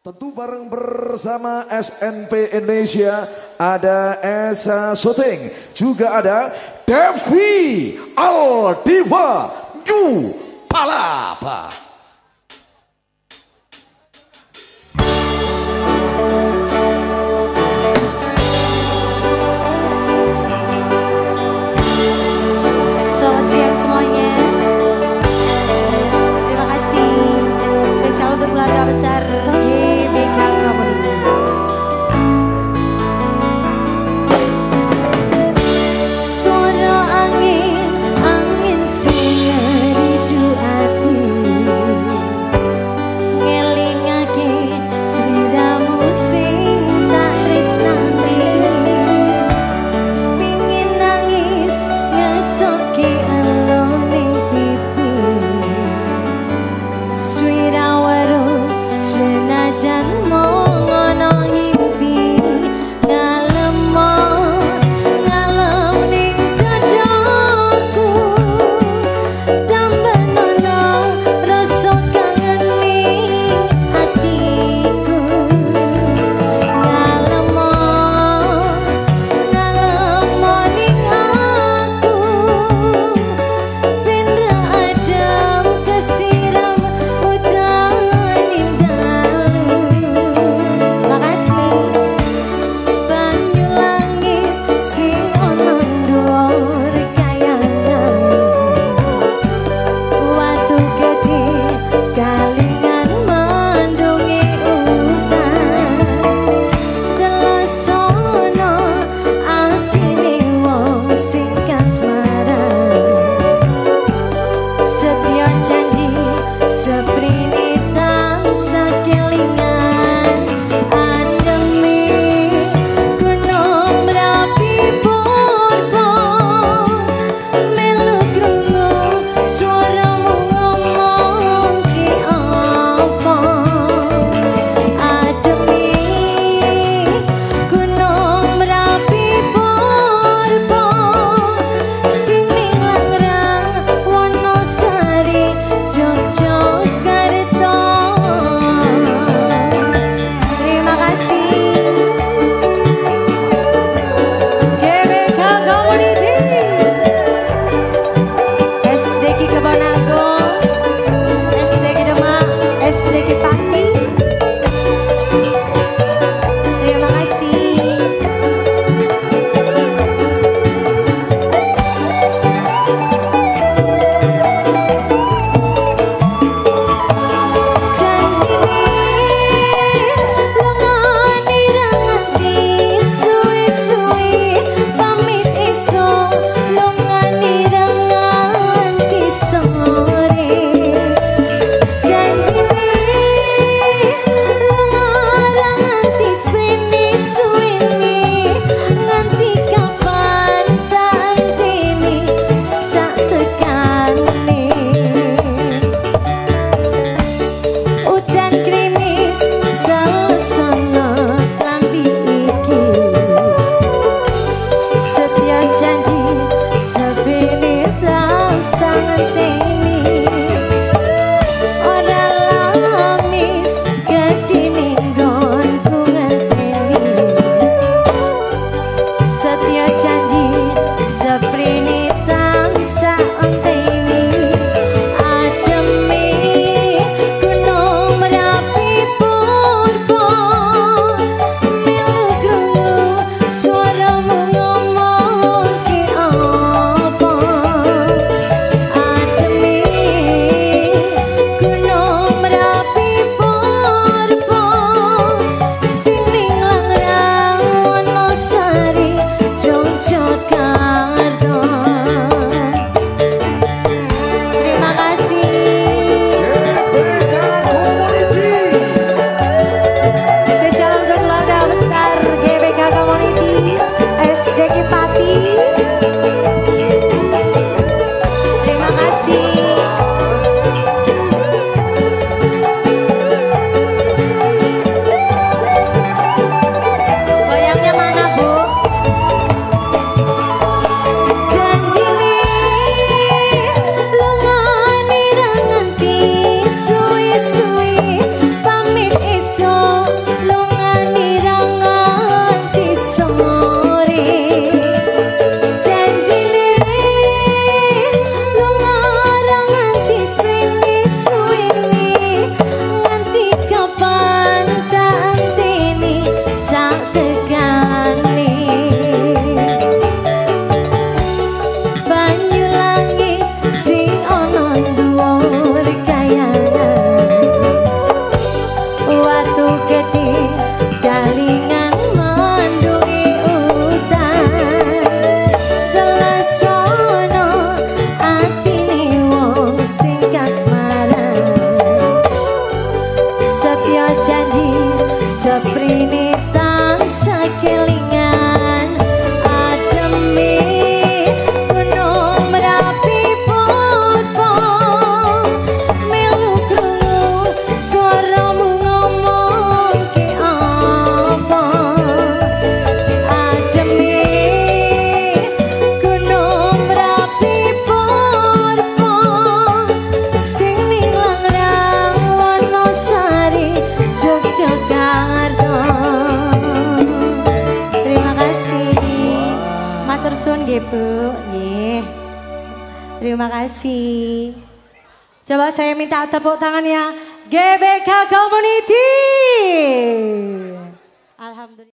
Tentu bareng bersama SNP Indonesia ada Esa Suting, juga ada Devi Aldiva Yu Palapa. Nggih Bu. Nggih. Terima kasih. Coba saya minta tepuk tangannya GBK Community. Alhamdulillah.